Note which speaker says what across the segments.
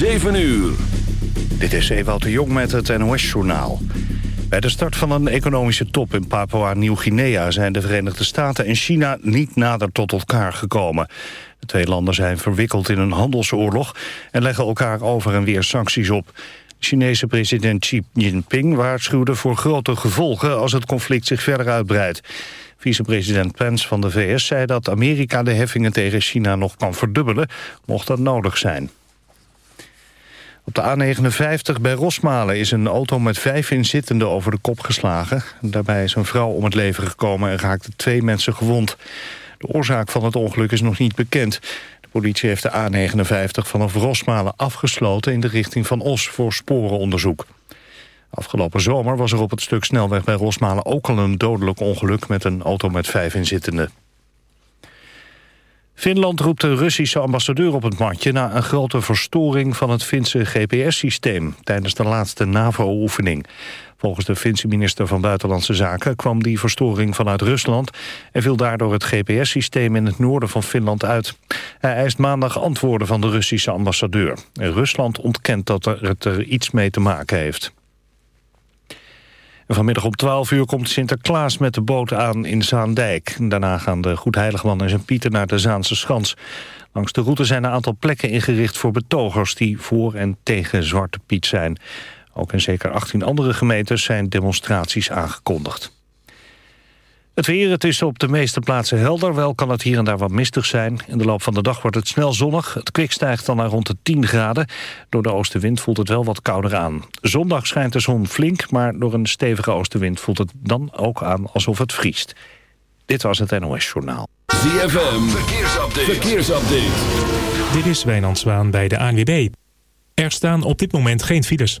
Speaker 1: 7 uur.
Speaker 2: Dit is Ewout de Jong met het NOS-journaal. Bij de start van een economische top in Papua-Nieuw-Guinea... zijn de Verenigde Staten en China niet nader tot elkaar gekomen. De twee landen zijn verwikkeld in een handelsoorlog... en leggen elkaar over en weer sancties op. Chinese president Xi Jinping waarschuwde voor grote gevolgen... als het conflict zich verder uitbreidt. Vicepresident Pence van de VS zei dat Amerika de heffingen tegen China nog kan verdubbelen... mocht dat nodig zijn. Op de A59 bij Rosmalen is een auto met vijf inzittenden over de kop geslagen. Daarbij is een vrouw om het leven gekomen en raakten twee mensen gewond. De oorzaak van het ongeluk is nog niet bekend. De politie heeft de A59 vanaf Rosmalen afgesloten in de richting van Os voor sporenonderzoek. Afgelopen zomer was er op het stuk snelweg bij Rosmalen ook al een dodelijk ongeluk met een auto met vijf inzittenden. Finland roept de Russische ambassadeur op het matje... na een grote verstoring van het Finse GPS-systeem... tijdens de laatste NAVO-oefening. Volgens de Finse minister van Buitenlandse Zaken... kwam die verstoring vanuit Rusland... en viel daardoor het GPS-systeem in het noorden van Finland uit. Hij eist maandag antwoorden van de Russische ambassadeur. Rusland ontkent dat het er iets mee te maken heeft vanmiddag om 12 uur komt Sinterklaas met de boot aan in Zaandijk. Daarna gaan de Goedheiligman en zijn Pieter naar de Zaanse Schans. Langs de route zijn een aantal plekken ingericht voor betogers... die voor en tegen Zwarte Piet zijn. Ook in zeker 18 andere gemeentes zijn demonstraties aangekondigd. Het weer, het is op de meeste plaatsen helder. Wel kan het hier en daar wat mistig zijn. In de loop van de dag wordt het snel zonnig. Het kwik stijgt dan naar rond de 10 graden. Door de oostenwind voelt het wel wat kouder aan. Zondag schijnt de zon flink, maar door een stevige oostenwind voelt het dan ook aan alsof het vriest. Dit was het NOS Journaal.
Speaker 1: ZFM, verkeersupdate. verkeersupdate.
Speaker 3: Dit is Wijnand Zwaan bij de ANWB. Er staan op dit moment geen files.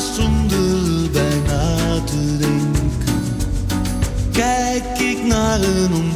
Speaker 4: zonder bijna te denken, kijk ik naar een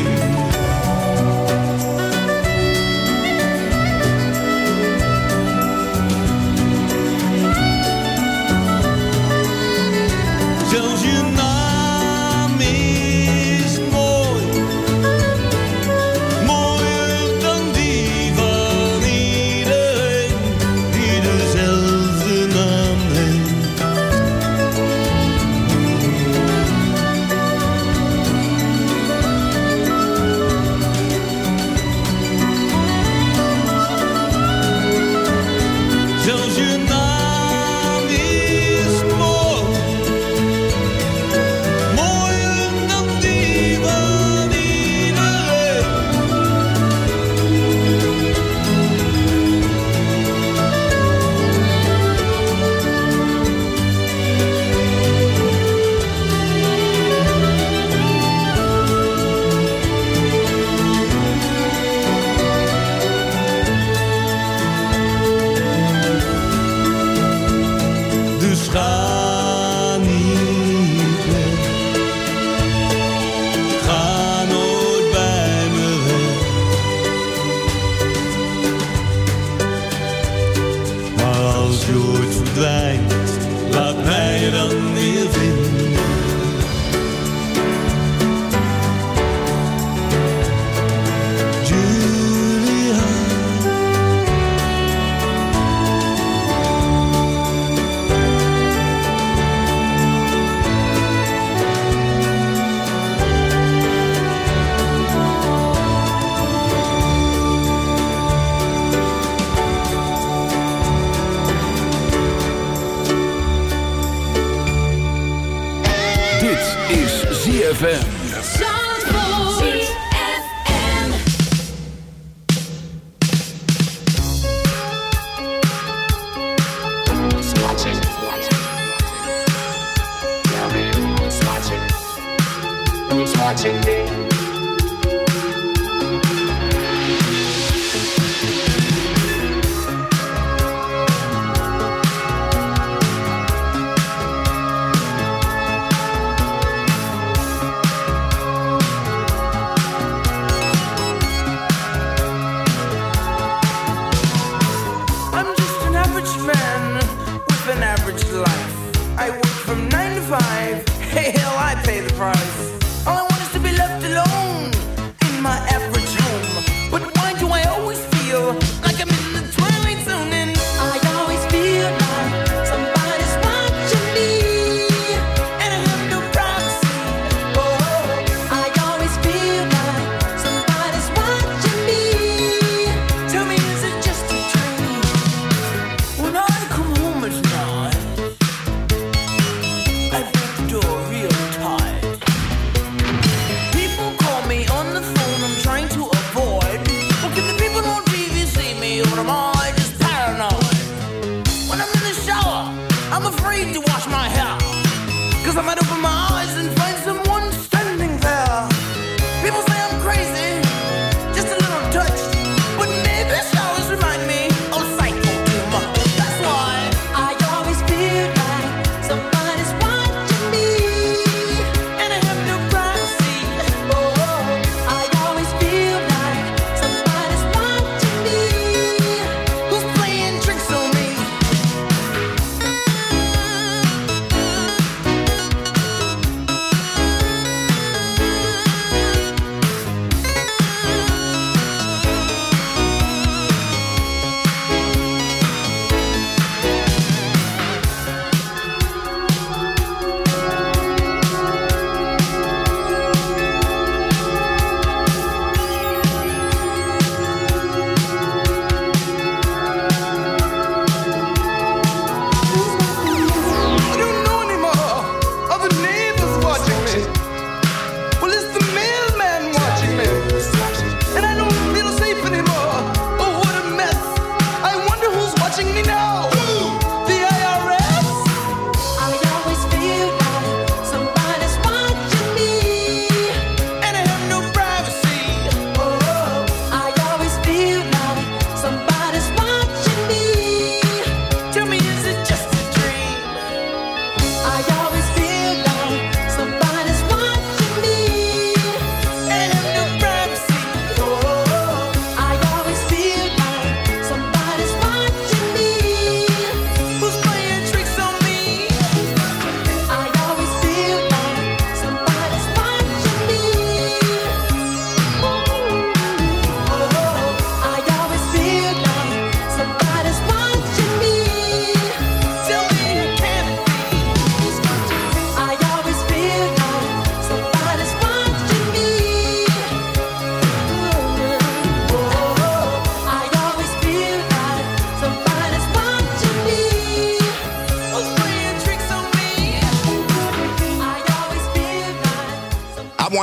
Speaker 5: ZFM.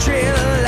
Speaker 6: trail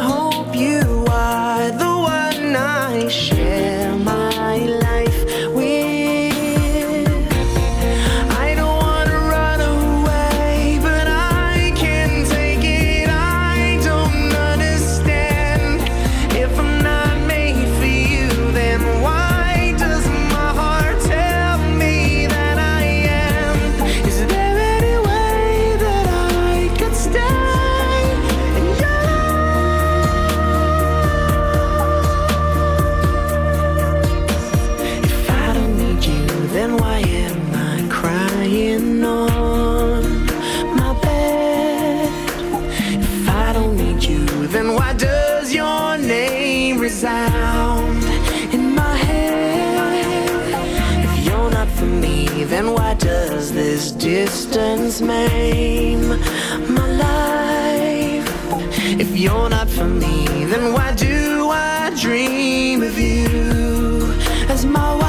Speaker 6: If you're not for me, then why do I dream of you as my wife?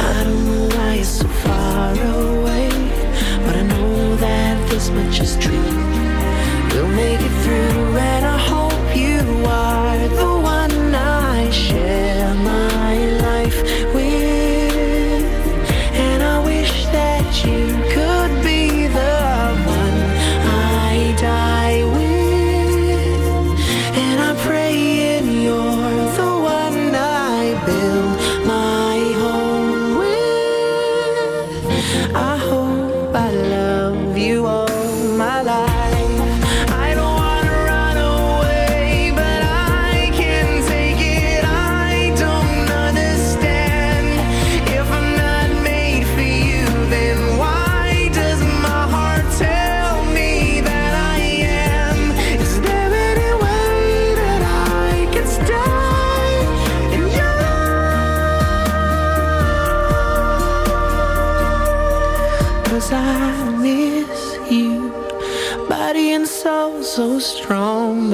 Speaker 6: I don't know why you're so far away, but I know that this much is true. We'll make it through.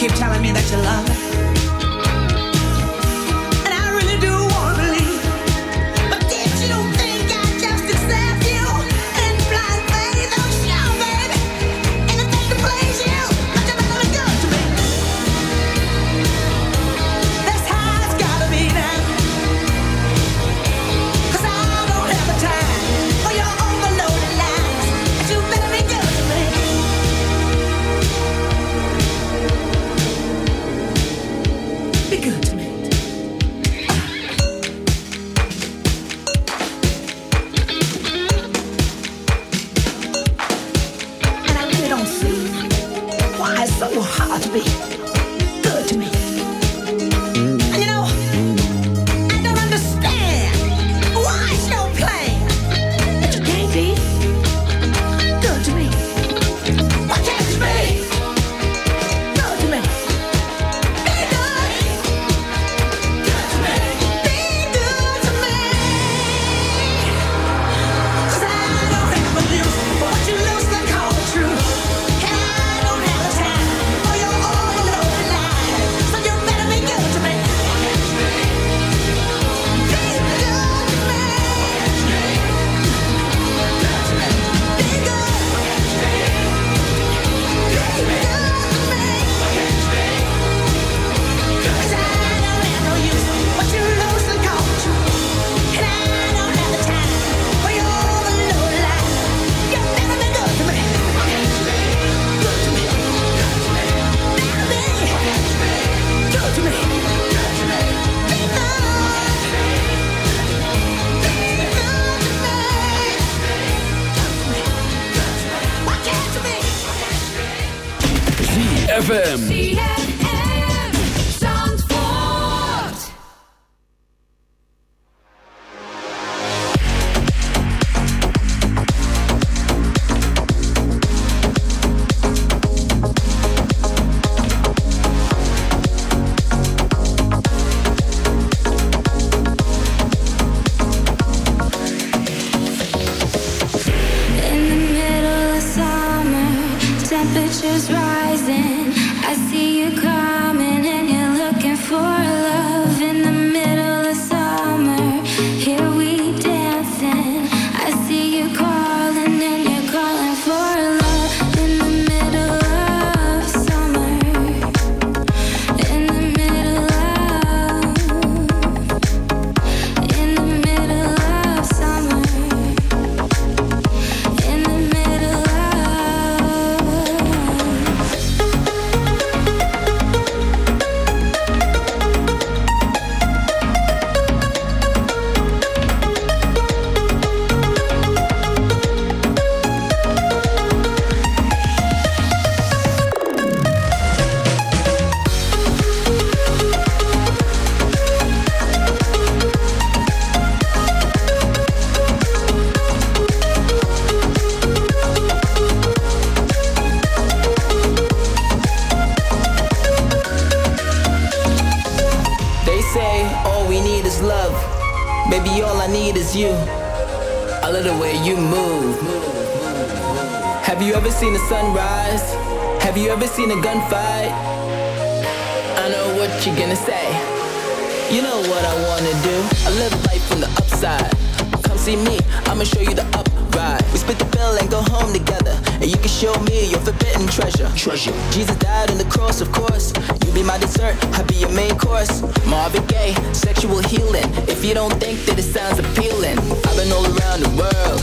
Speaker 7: keep telling me that you love me.
Speaker 8: ZFM.
Speaker 9: Have you ever seen a gunfight? I know what you're gonna say. You know what I wanna do. I live life from the upside. Come see me, I'ma show you the upride. We split the bill and go home together. And you can show me your forbidden treasure. Treasure. Jesus died on the cross, of course. You be my dessert, I be your main course. Marvin Gaye, sexual healing. If you don't think that it sounds appealing, I've been all around the world.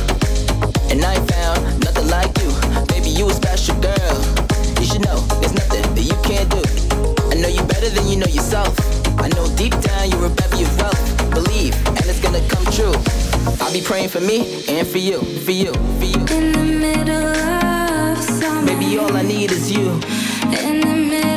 Speaker 9: And I ain't found nothing like you. Baby, you a special girl. You should know there's nothing that you can't do. I know you better than you know yourself. I know deep down you're a bevy of wealth. Believe, and it's gonna come true. I'll be praying for me and for you, for you, for you.
Speaker 10: In the middle of summer.
Speaker 9: Baby, all I need is you.
Speaker 10: In the middle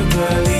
Speaker 6: you believe,